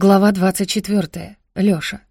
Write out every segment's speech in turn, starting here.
Глава 24. Лёша.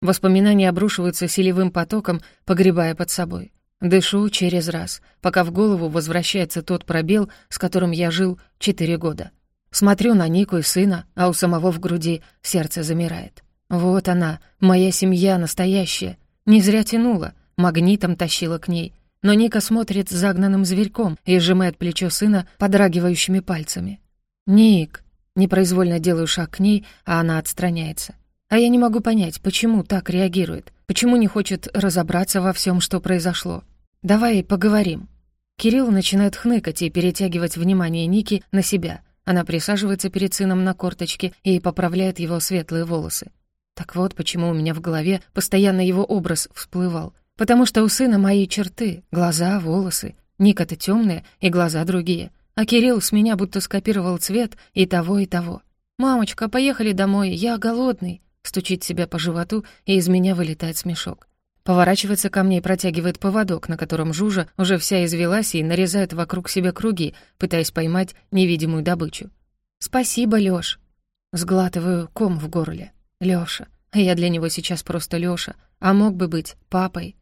Воспоминания обрушиваются селевым потоком, погребая под собой. Дышу через раз, пока в голову возвращается тот пробел, с которым я жил четыре года. Смотрю на Нику и сына, а у самого в груди сердце замирает. Вот она, моя семья настоящая. Не зря тянула, магнитом тащила к ней. Но Ника смотрит загнанным зверьком и сжимает плечо сына подрагивающими пальцами. «Ник!» Непроизвольно делаю шаг к ней, а она отстраняется. А я не могу понять, почему так реагирует, почему не хочет разобраться во всем, что произошло. «Давай поговорим». Кирилл начинает хныкать и перетягивать внимание Ники на себя. Она присаживается перед сыном на корточке и поправляет его светлые волосы. Так вот, почему у меня в голове постоянно его образ всплывал. Потому что у сына мои черты, глаза, волосы. Ника-то темные, и глаза другие — а Кирилл с меня будто скопировал цвет и того, и того. «Мамочка, поехали домой, я голодный», стучит себя по животу, и из меня вылетает смешок. Поворачивается ко мне и протягивает поводок, на котором Жужа уже вся извелась и нарезает вокруг себя круги, пытаясь поймать невидимую добычу. «Спасибо, Лёш». Сглатываю ком в горле. Лёша. Я для него сейчас просто Лёша, а мог бы быть папой.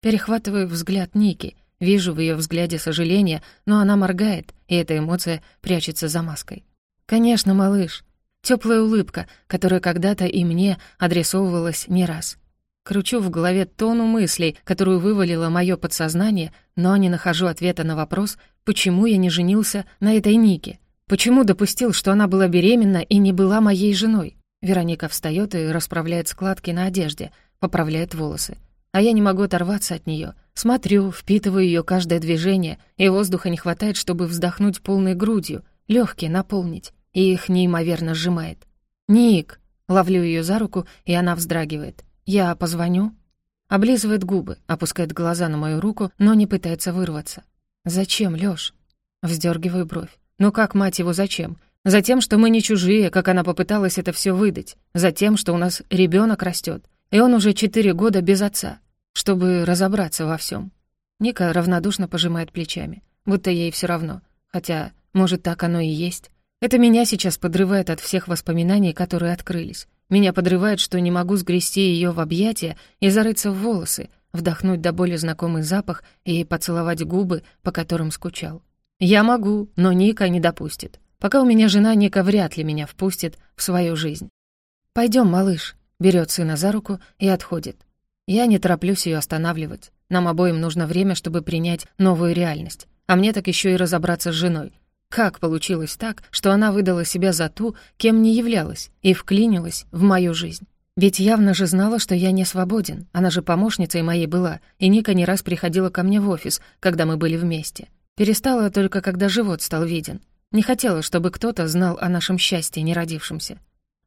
Перехватываю взгляд Ники, Вижу в ее взгляде сожаление, но она моргает, и эта эмоция прячется за маской. «Конечно, малыш». Теплая улыбка, которая когда-то и мне адресовывалась не раз. Кручу в голове тону мыслей, которую вывалило мое подсознание, но не нахожу ответа на вопрос, почему я не женился на этой Нике. Почему допустил, что она была беременна и не была моей женой? Вероника встает и расправляет складки на одежде, поправляет волосы а я не могу оторваться от нее. Смотрю, впитываю ее каждое движение, и воздуха не хватает, чтобы вздохнуть полной грудью, легкие наполнить, и их неимоверно сжимает. «Ник!» — ловлю ее за руку, и она вздрагивает. «Я позвоню?» Облизывает губы, опускает глаза на мою руку, но не пытается вырваться. «Зачем, Лёш?» Вздергиваю бровь. «Ну как, мать его, зачем? Затем, что мы не чужие, как она попыталась это все выдать. Затем, что у нас ребенок растет. И он уже четыре года без отца, чтобы разобраться во всем. Ника равнодушно пожимает плечами, будто ей все равно. Хотя, может, так оно и есть. Это меня сейчас подрывает от всех воспоминаний, которые открылись. Меня подрывает, что не могу сгрести ее в объятия и зарыться в волосы, вдохнуть до боли знакомый запах и поцеловать губы, по которым скучал. Я могу, но Ника не допустит. Пока у меня жена, Ника вряд ли меня впустит в свою жизнь. Пойдем, малыш», берет сына за руку и отходит. Я не тороплюсь ее останавливать. Нам обоим нужно время, чтобы принять новую реальность. А мне так еще и разобраться с женой. Как получилось так, что она выдала себя за ту, кем не являлась, и вклинилась в мою жизнь? Ведь явно же знала, что я не свободен. Она же помощницей моей была, и Ника не раз приходила ко мне в офис, когда мы были вместе. Перестала только, когда живот стал виден. Не хотела, чтобы кто-то знал о нашем счастье, не родившемся.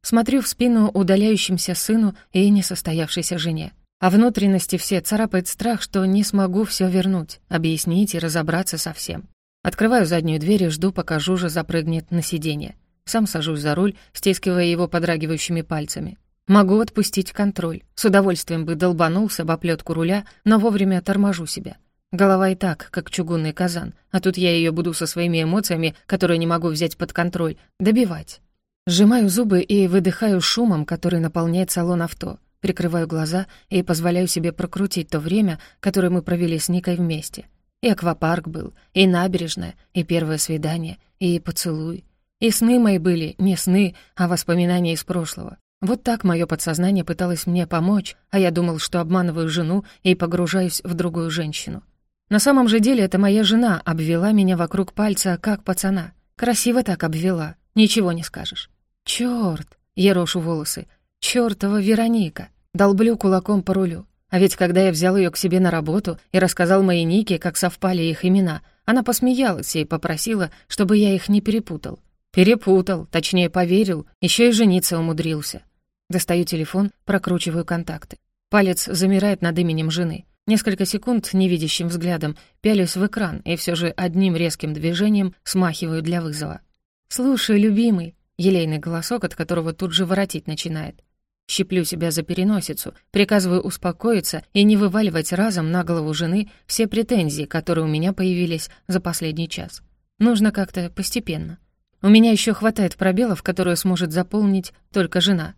Смотрю в спину удаляющимся сыну и несостоявшейся жене. А внутренности все царапает страх, что не смогу все вернуть, объяснить и разобраться со всем. Открываю заднюю дверь и жду, пока Жужа запрыгнет на сиденье. Сам сажусь за руль, стискивая его подрагивающими пальцами. Могу отпустить контроль. С удовольствием бы долбанулся об оплетку руля, но вовремя торможу себя. Голова и так, как чугунный казан, а тут я ее буду со своими эмоциями, которые не могу взять под контроль, добивать. Сжимаю зубы и выдыхаю шумом, который наполняет салон авто. Прикрываю глаза и позволяю себе прокрутить то время, которое мы провели с Никой вместе. И аквапарк был, и набережная, и первое свидание, и поцелуй. И сны мои были не сны, а воспоминания из прошлого. Вот так мое подсознание пыталось мне помочь, а я думал, что обманываю жену и погружаюсь в другую женщину. На самом же деле это моя жена обвела меня вокруг пальца, как пацана. Красиво так обвела, ничего не скажешь. Чёрт! Ерошу волосы. Чёртова Вероника! Долблю кулаком по рулю. А ведь когда я взял её к себе на работу и рассказал моей Нике, как совпали их имена, она посмеялась и попросила, чтобы я их не перепутал. Перепутал, точнее поверил, ещё и жениться умудрился. Достаю телефон, прокручиваю контакты. Палец замирает над именем жены. Несколько секунд невидящим взглядом пялюсь в экран и всё же одним резким движением смахиваю для вызова. «Слушай, любимый», Елейный голосок, от которого тут же воротить начинает. Щиплю себя за переносицу, приказываю успокоиться и не вываливать разом на голову жены все претензии, которые у меня появились за последний час. Нужно как-то постепенно. У меня еще хватает пробелов, которые сможет заполнить только жена.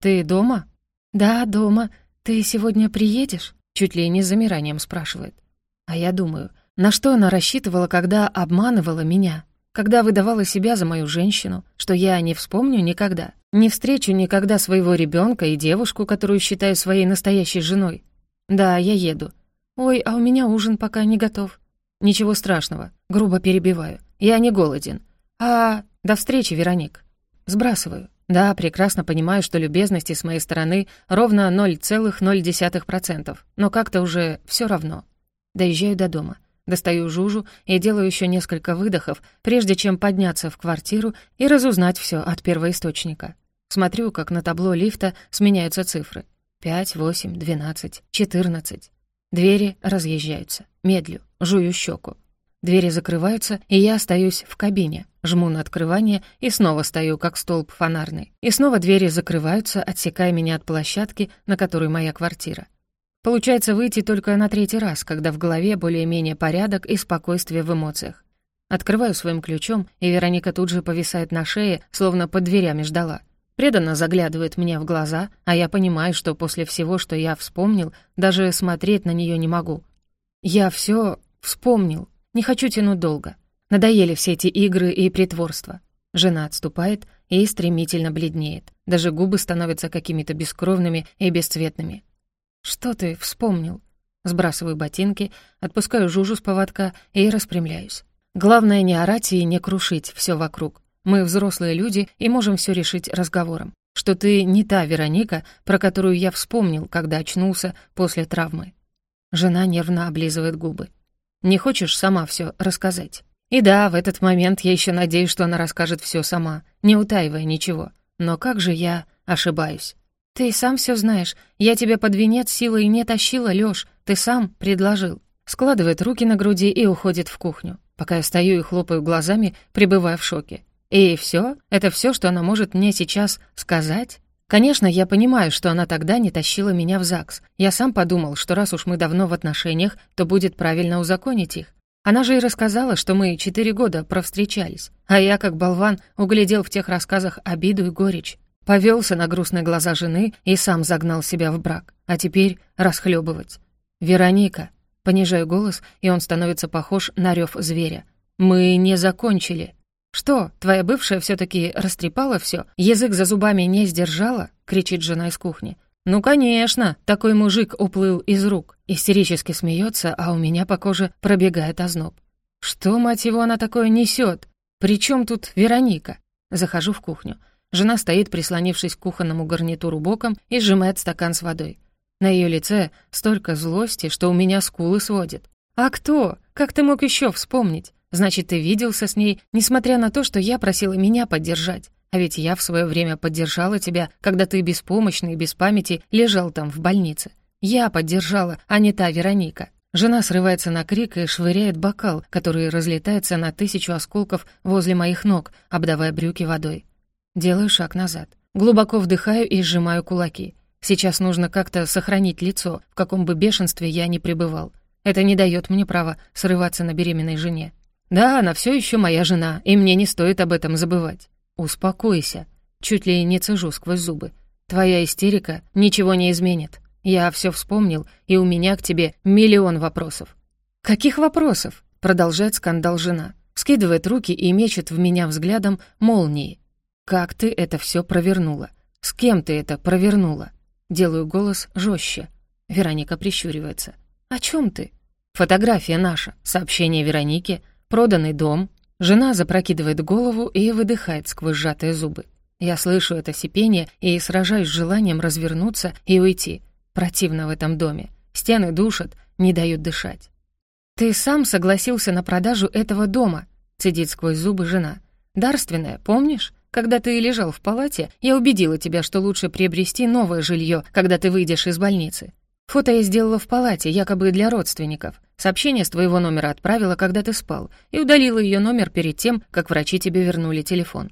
«Ты дома?» «Да, дома. Ты сегодня приедешь?» Чуть ли не с замиранием спрашивает. А я думаю, на что она рассчитывала, когда обманывала меня? Когда выдавала себя за мою женщину, что я не вспомню никогда? Не встречу никогда своего ребенка и девушку, которую считаю своей настоящей женой? Да, я еду. Ой, а у меня ужин пока не готов. Ничего страшного, грубо перебиваю. Я не голоден. А до встречи, Вероник. Сбрасываю. Да, прекрасно понимаю, что любезности с моей стороны ровно 0,0%, но как-то уже все равно. Доезжаю до дома. Достаю жужу и делаю еще несколько выдохов, прежде чем подняться в квартиру и разузнать все от первоисточника. Смотрю, как на табло лифта сменяются цифры. 5, 8, 12, 14. Двери разъезжаются. Медлю, жую щеку. Двери закрываются, и я остаюсь в кабине, жму на открывание и снова стою, как столб фонарный. И снова двери закрываются, отсекая меня от площадки, на которой моя квартира. Получается выйти только на третий раз, когда в голове более-менее порядок и спокойствие в эмоциях. Открываю своим ключом, и Вероника тут же повисает на шее, словно под дверями ждала. Преданно заглядывает мне в глаза, а я понимаю, что после всего, что я вспомнил, даже смотреть на нее не могу. Я все вспомнил, не хочу тянуть долго. Надоели все эти игры и притворства. Жена отступает и стремительно бледнеет. Даже губы становятся какими-то бескровными и бесцветными. «Что ты вспомнил?» Сбрасываю ботинки, отпускаю жужу с поводка и распрямляюсь. Главное не орать и не крушить все вокруг. Мы взрослые люди и можем все решить разговором. Что ты не та Вероника, про которую я вспомнил, когда очнулся после травмы. Жена нервно облизывает губы. Не хочешь сама все рассказать? И да, в этот момент я еще надеюсь, что она расскажет все сама, не утаивая ничего. Но как же я ошибаюсь? Ты сам все знаешь. Я тебя под венец силой не тащила, Лёш. Ты сам предложил. Складывает руки на груди и уходит в кухню. Пока я стою и хлопаю глазами, пребывая в шоке. И все? Это все, что она может мне сейчас сказать? Конечно, я понимаю, что она тогда не тащила меня в ЗАГС. Я сам подумал, что раз уж мы давно в отношениях, то будет правильно узаконить их. Она же и рассказала, что мы четыре года провстречались. А я, как болван, углядел в тех рассказах обиду и горечь. Повелся на грустные глаза жены и сам загнал себя в брак. А теперь расхлебывать. «Вероника», понижаю голос, и он становится похож на рев зверя. «Мы не закончили». «Что, твоя бывшая все-таки растрепала все, язык за зубами не сдержала?» — кричит жена из кухни. «Ну, конечно, такой мужик уплыл из рук». Истерически смеется, а у меня по коже пробегает озноб. «Что, мать его, она такое несет? Причем тут Вероника?» Захожу в кухню. Жена стоит, прислонившись к кухонному гарнитуру боком и сжимает стакан с водой. На ее лице столько злости, что у меня скулы сводит. «А кто? Как ты мог еще вспомнить? Значит, ты виделся с ней, несмотря на то, что я просила меня поддержать. А ведь я в свое время поддержала тебя, когда ты беспомощный и без памяти лежал там в больнице. Я поддержала, а не та Вероника. Жена срывается на крик и швыряет бокал, который разлетается на тысячу осколков возле моих ног, обдавая брюки водой. Делаю шаг назад. Глубоко вдыхаю и сжимаю кулаки. Сейчас нужно как-то сохранить лицо, в каком бы бешенстве я ни пребывал. Это не дает мне права срываться на беременной жене. Да, она все еще моя жена, и мне не стоит об этом забывать. Успокойся. Чуть ли не цежу сквозь зубы. Твоя истерика ничего не изменит. Я все вспомнил, и у меня к тебе миллион вопросов. Каких вопросов? Продолжает скандал жена. Скидывает руки и мечет в меня взглядом молнии. Как ты это все провернула? С кем ты это провернула? Делаю голос жестче. Вероника прищуривается. О чем ты? Фотография наша, сообщение Вероники, проданный дом. Жена запрокидывает голову и выдыхает сквозь сжатые зубы. Я слышу это сипение и сражаюсь с желанием развернуться и уйти. Противно в этом доме. Стены душат, не дают дышать. «Ты сам согласился на продажу этого дома», — цедит сквозь зубы жена. «Дарственная, помнишь? Когда ты лежал в палате, я убедила тебя, что лучше приобрести новое жилье, когда ты выйдешь из больницы. Фото я сделала в палате, якобы для родственников. Сообщение с твоего номера отправила, когда ты спал, и удалила ее номер перед тем, как врачи тебе вернули телефон.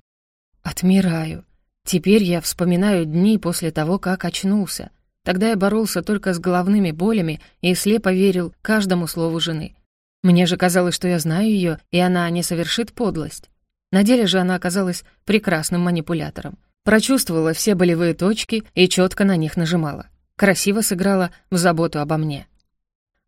Отмираю. Теперь я вспоминаю дни после того, как очнулся. Тогда я боролся только с головными болями и слепо верил каждому слову жены. Мне же казалось, что я знаю ее, и она не совершит подлость. На деле же она оказалась прекрасным манипулятором. Прочувствовала все болевые точки и четко на них нажимала. Красиво сыграла в заботу обо мне.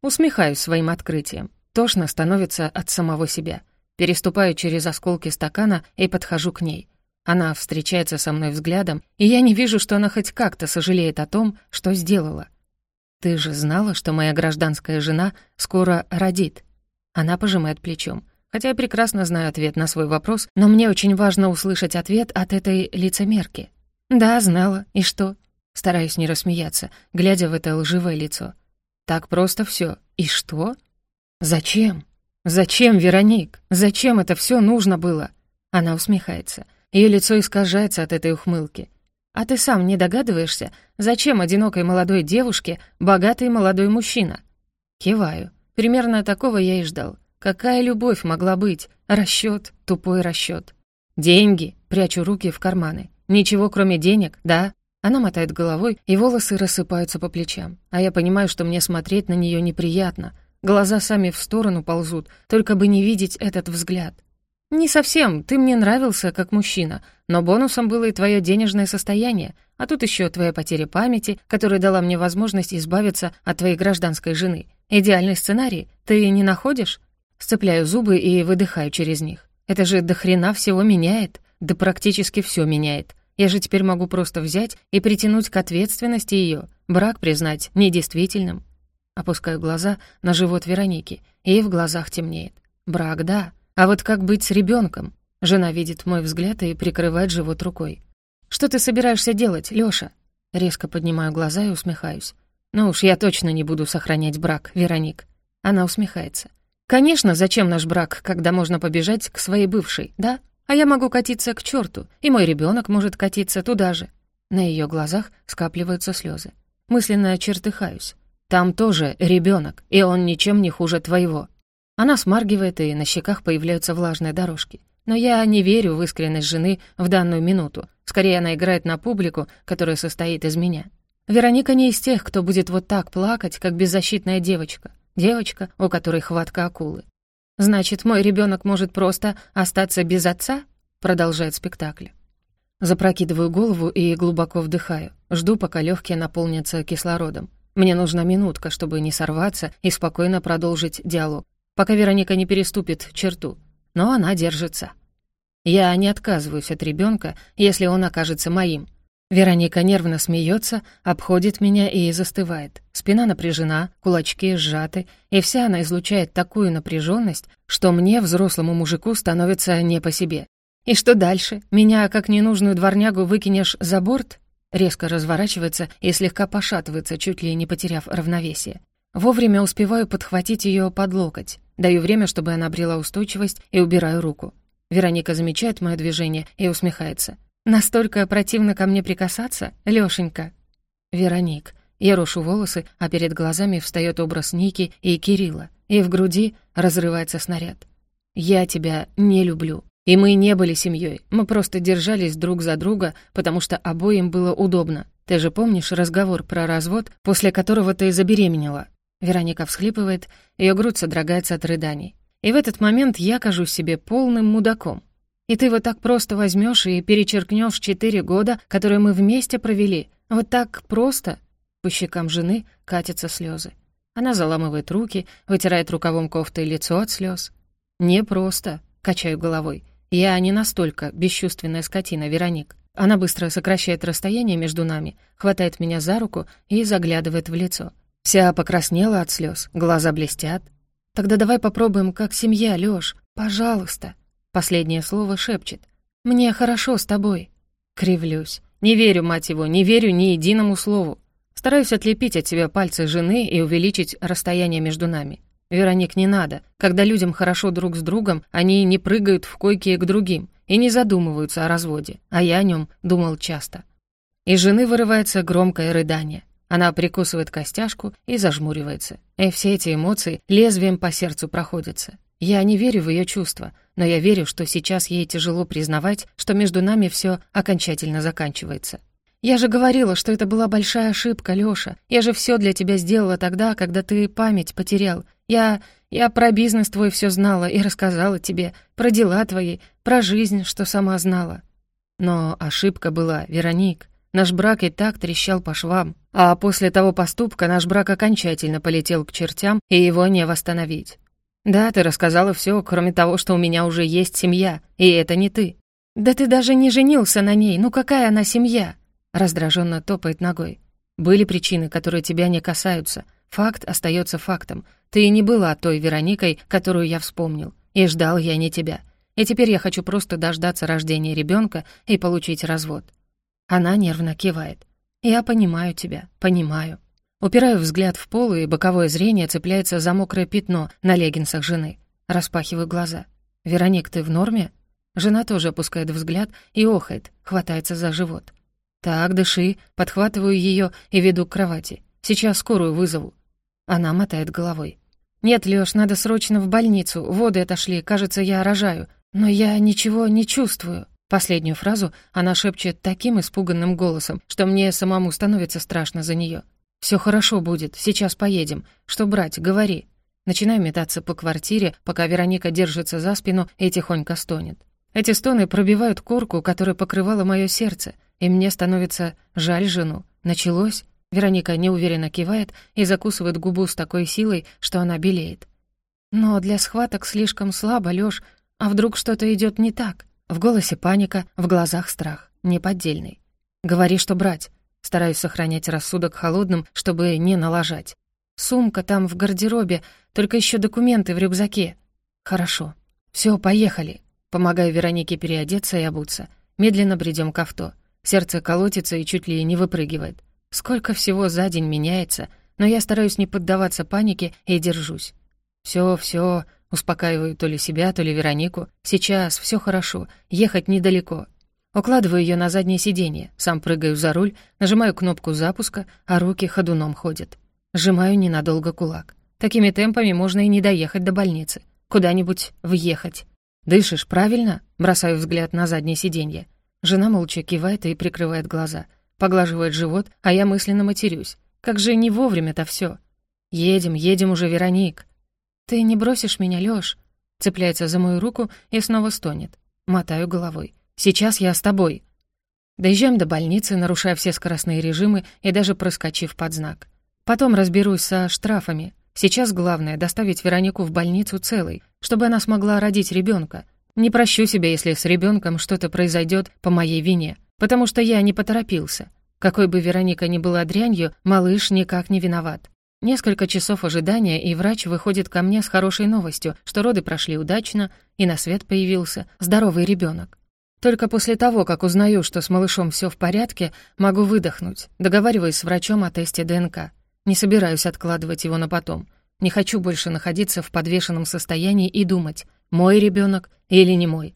Усмехаюсь своим открытием. Тошно становится от самого себя. Переступаю через осколки стакана и подхожу к ней. Она встречается со мной взглядом, и я не вижу, что она хоть как-то сожалеет о том, что сделала. «Ты же знала, что моя гражданская жена скоро родит?» Она пожимает плечом. Хотя я прекрасно знаю ответ на свой вопрос, но мне очень важно услышать ответ от этой лицемерки. «Да, знала. И что?» Стараюсь не рассмеяться, глядя в это лживое лицо. «Так просто все. И что?» «Зачем? Зачем, Вероник? Зачем это все нужно было?» Она усмехается. Ее лицо искажается от этой ухмылки. «А ты сам не догадываешься, зачем одинокой молодой девушке богатый молодой мужчина?» Киваю. Примерно такого я и ждал. Какая любовь могла быть? Расчет, тупой расчет. Деньги. Прячу руки в карманы. Ничего, кроме денег, да? Она мотает головой, и волосы рассыпаются по плечам. А я понимаю, что мне смотреть на нее неприятно. Глаза сами в сторону ползут, только бы не видеть этот взгляд. «Не совсем, ты мне нравился как мужчина, но бонусом было и твое денежное состояние, а тут еще твоя потеря памяти, которая дала мне возможность избавиться от твоей гражданской жены. Идеальный сценарий, ты не находишь?» Сцепляю зубы и выдыхаю через них. Это же до хрена всего меняет, да практически все меняет. Я же теперь могу просто взять и притянуть к ответственности ее, брак признать недействительным. Опускаю глаза на живот Вероники, и в глазах темнеет. Брак, да. А вот как быть с ребенком? Жена видит мой взгляд и прикрывает живот рукой. «Что ты собираешься делать, Лёша?» Резко поднимаю глаза и усмехаюсь. «Ну уж я точно не буду сохранять брак, Вероник». Она усмехается. Конечно, зачем наш брак, когда можно побежать к своей бывшей, да? А я могу катиться к черту, и мой ребенок может катиться туда же. На ее глазах скапливаются слезы. Мысленно чертыхаюсь. Там тоже ребенок, и он ничем не хуже твоего. Она смаргивает, и на щеках появляются влажные дорожки. Но я не верю в искренность жены в данную минуту. Скорее, она играет на публику, которая состоит из меня. Вероника не из тех, кто будет вот так плакать, как беззащитная девочка. Девочка, у которой хватка акулы. «Значит, мой ребенок может просто остаться без отца?» Продолжает спектакль. Запрокидываю голову и глубоко вдыхаю. Жду, пока легкие наполнятся кислородом. Мне нужна минутка, чтобы не сорваться и спокойно продолжить диалог, пока Вероника не переступит черту. Но она держится. Я не отказываюсь от ребенка, если он окажется моим. Вероника нервно смеется, обходит меня и застывает. Спина напряжена, кулачки сжаты, и вся она излучает такую напряженность, что мне, взрослому мужику, становится не по себе. «И что дальше? Меня, как ненужную дворнягу, выкинешь за борт?» Резко разворачивается и слегка пошатывается, чуть ли не потеряв равновесие. Вовремя успеваю подхватить ее под локоть. Даю время, чтобы она обрела устойчивость, и убираю руку. Вероника замечает мое движение и усмехается. Настолько противно ко мне прикасаться, Лёшенька?» «Вероник». Я рушу волосы, а перед глазами встаёт образ Ники и Кирилла, и в груди разрывается снаряд. «Я тебя не люблю. И мы не были семьёй, мы просто держались друг за друга, потому что обоим было удобно. Ты же помнишь разговор про развод, после которого ты забеременела?» Вероника всхлипывает, её грудь содрогается от рыданий. И в этот момент я кажусь себе полным мудаком. И ты вот так просто возьмешь и перечеркнешь четыре года, которые мы вместе провели. Вот так просто?» По щекам жены катятся слезы. Она заламывает руки, вытирает рукавом кофты лицо от слез. «Не просто», — качаю головой. «Я не настолько бесчувственная скотина, Вероник». Она быстро сокращает расстояние между нами, хватает меня за руку и заглядывает в лицо. Вся покраснела от слез, глаза блестят. «Тогда давай попробуем как семья, Лёш, пожалуйста». Последнее слово шепчет. «Мне хорошо с тобой». Кривлюсь. Не верю, мать его, не верю ни единому слову. Стараюсь отлепить от себя пальцы жены и увеличить расстояние между нами. Вероник, не надо. Когда людям хорошо друг с другом, они не прыгают в койки к другим и не задумываются о разводе. А я о нем думал часто. Из жены вырывается громкое рыдание. Она прикусывает костяшку и зажмуривается. И все эти эмоции лезвием по сердцу проходятся. Я не верю в ее чувства, но я верю, что сейчас ей тяжело признавать, что между нами все окончательно заканчивается. Я же говорила, что это была большая ошибка, Лёша. Я же все для тебя сделала тогда, когда ты память потерял. Я... я про бизнес твой все знала и рассказала тебе, про дела твои, про жизнь, что сама знала. Но ошибка была, Вероник. Наш брак и так трещал по швам. А после того поступка наш брак окончательно полетел к чертям, и его не восстановить. Да, ты рассказала все, кроме того, что у меня уже есть семья, и это не ты. Да ты даже не женился на ней, ну какая она семья? Раздраженно топает ногой. Были причины, которые тебя не касаются. Факт остается фактом. Ты не была той Вероникой, которую я вспомнил. И ждал я не тебя. И теперь я хочу просто дождаться рождения ребенка и получить развод. Она нервно кивает. Я понимаю тебя, понимаю. Упираю взгляд в пол, и боковое зрение цепляется за мокрое пятно на леггинсах жены. Распахиваю глаза. «Вероник, ты в норме?» Жена тоже опускает взгляд и охает, хватается за живот. «Так, дыши», подхватываю ее и веду к кровати. «Сейчас скорую вызову». Она мотает головой. «Нет, Лёш, надо срочно в больницу. Воды отошли, кажется, я рожаю. Но я ничего не чувствую». Последнюю фразу она шепчет таким испуганным голосом, что мне самому становится страшно за нее. Все хорошо будет, сейчас поедем. Что брать, говори». Начинаю метаться по квартире, пока Вероника держится за спину и тихонько стонет. Эти стоны пробивают корку, которая покрывала мое сердце, и мне становится жаль жену. Началось? Вероника неуверенно кивает и закусывает губу с такой силой, что она белеет. «Но для схваток слишком слабо, Лёш. А вдруг что-то идет не так?» В голосе паника, в глазах страх, неподдельный. «Говори, что брать. Стараюсь сохранять рассудок холодным, чтобы не налажать. Сумка там в гардеробе, только еще документы в рюкзаке. Хорошо. Все, поехали. Помогаю Веронике переодеться и обуться. Медленно бредем к авто. Сердце колотится и чуть ли не выпрыгивает. Сколько всего за день меняется, но я стараюсь не поддаваться панике и держусь. Все, все, успокаиваю то ли себя, то ли Веронику. Сейчас все хорошо, ехать недалеко. Укладываю ее на заднее сиденье, сам прыгаю за руль, нажимаю кнопку запуска, а руки ходуном ходят. Сжимаю ненадолго кулак. Такими темпами можно и не доехать до больницы. Куда-нибудь въехать. «Дышишь правильно?» Бросаю взгляд на заднее сиденье. Жена молча кивает и прикрывает глаза. Поглаживает живот, а я мысленно матерюсь. Как же не вовремя-то все. «Едем, едем уже, Вероник!» «Ты не бросишь меня, Лёш?» Цепляется за мою руку и снова стонет. Мотаю головой. Сейчас я с тобой». Доезжаем до больницы, нарушая все скоростные режимы и даже проскочив под знак. Потом разберусь со штрафами. Сейчас главное — доставить Веронику в больницу целой, чтобы она смогла родить ребенка. Не прощу себя, если с ребенком что-то произойдет по моей вине, потому что я не поторопился. Какой бы Вероника ни была дрянью, малыш никак не виноват. Несколько часов ожидания, и врач выходит ко мне с хорошей новостью, что роды прошли удачно, и на свет появился здоровый ребенок. Только после того, как узнаю, что с малышом все в порядке, могу выдохнуть, договариваясь с врачом о тесте ДНК. Не собираюсь откладывать его на потом. Не хочу больше находиться в подвешенном состоянии и думать, мой ребенок или не мой.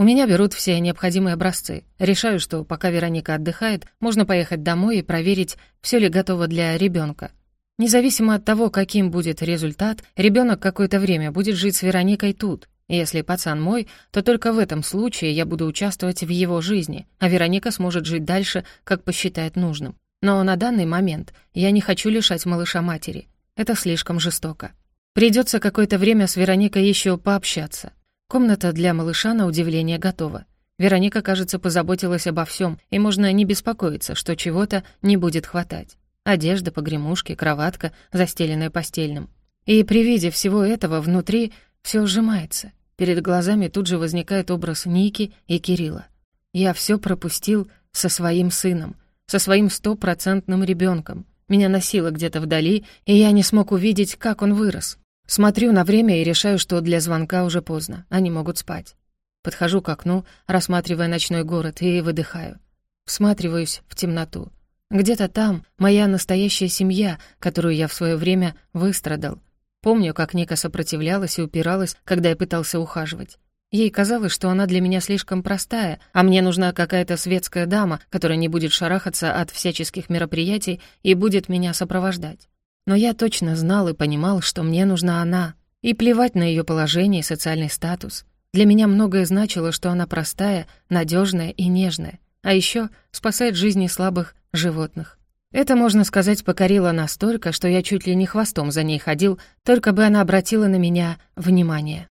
У меня берут все необходимые образцы. Решаю, что пока Вероника отдыхает, можно поехать домой и проверить, все ли готово для ребенка. Независимо от того, каким будет результат, ребенок какое-то время будет жить с Вероникой тут, если пацан мой, то только в этом случае я буду участвовать в его жизни, а Вероника сможет жить дальше, как посчитает нужным. Но на данный момент я не хочу лишать малыша матери. Это слишком жестоко. Придется какое-то время с Вероникой еще пообщаться. Комната для малыша на удивление готова. Вероника, кажется, позаботилась обо всем, и можно не беспокоиться, что чего-то не будет хватать. Одежда, погремушки, кроватка, застеленная постельным. И при виде всего этого внутри все сжимается. Перед глазами тут же возникает образ Ники и Кирилла. Я все пропустил со своим сыном, со своим стопроцентным ребенком. Меня носило где-то вдали, и я не смог увидеть, как он вырос. Смотрю на время и решаю, что для звонка уже поздно, они могут спать. Подхожу к окну, рассматривая ночной город, и выдыхаю. Всматриваюсь в темноту. Где-то там моя настоящая семья, которую я в свое время выстрадал, Помню, как Ника сопротивлялась и упиралась, когда я пытался ухаживать. Ей казалось, что она для меня слишком простая, а мне нужна какая-то светская дама, которая не будет шарахаться от всяческих мероприятий и будет меня сопровождать. Но я точно знал и понимал, что мне нужна она. И плевать на ее положение и социальный статус. Для меня многое значило, что она простая, надежная и нежная. А еще спасает жизни слабых животных. Это, можно сказать, покорило настолько, что я чуть ли не хвостом за ней ходил, только бы она обратила на меня внимание.